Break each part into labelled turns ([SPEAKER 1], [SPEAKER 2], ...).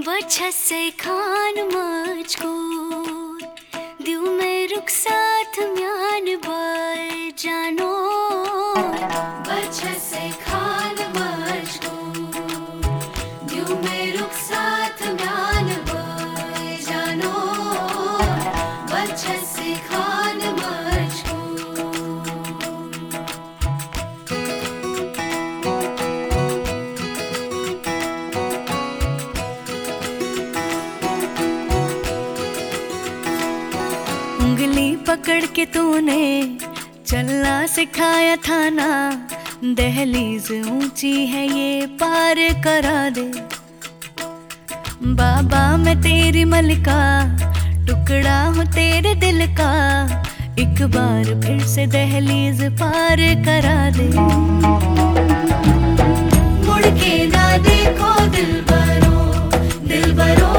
[SPEAKER 1] बचत से खान मजकूर। उंगली पकड़ के तूने चलना सिखाया था ना। दहलीज ऊँची है ये, पार करा दे। बाबा, मैं तेरी मलिका, टुकड़ा हूँ तेरे दिल का। एक बार फिर से दहलीज पार करा दे। मुड़ के ना देखो, दिल बरो दिल बरो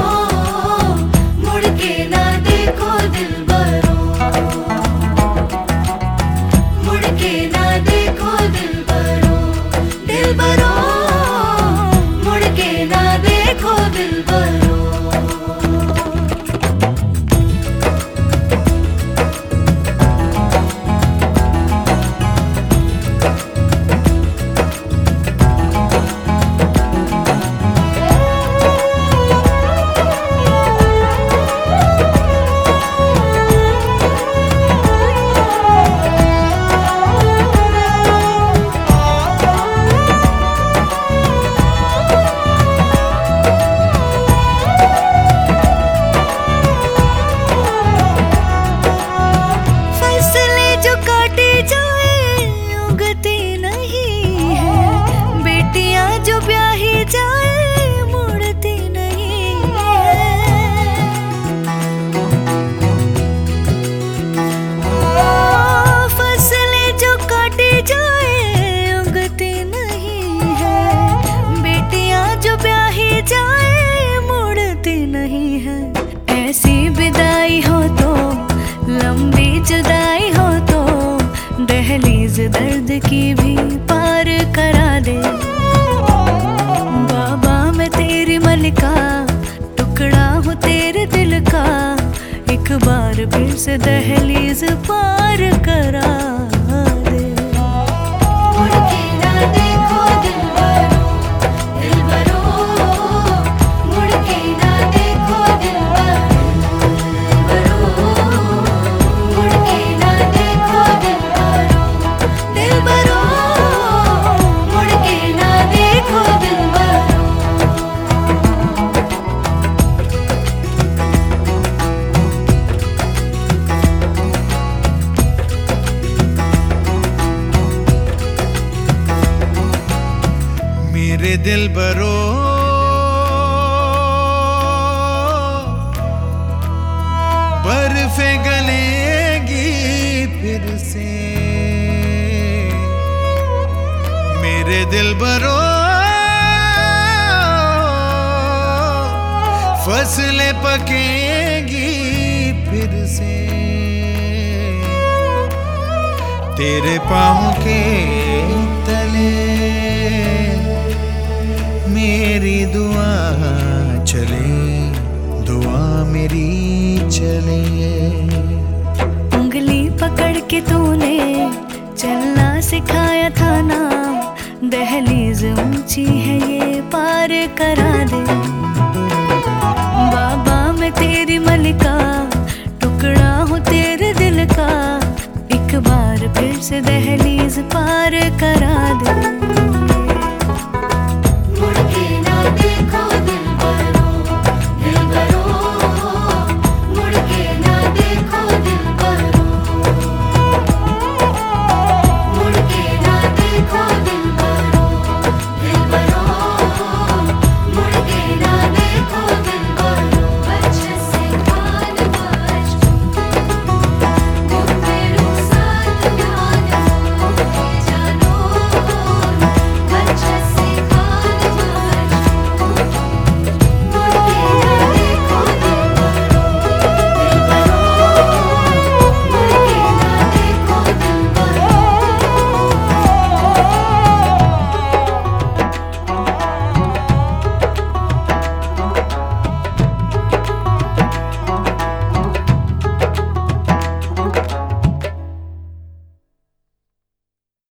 [SPEAKER 1] की भी पार करा दे। बाबा, मैं तेरी मलिका टुकड़ा हूँ, तेरे दिल का। एक बार फिर से दहलीज पार करा दे। मुड़
[SPEAKER 2] मेरे दिल बरो। बर्फे गलेगी फिर से। मेरे दिल बरो। फ़सलें पकेगी फिर से। तेरे पाँव के चले
[SPEAKER 1] उंगली पकड़ के तूने चलना सिखाया था ना दहलीज ऊँची है ये पार करा दे।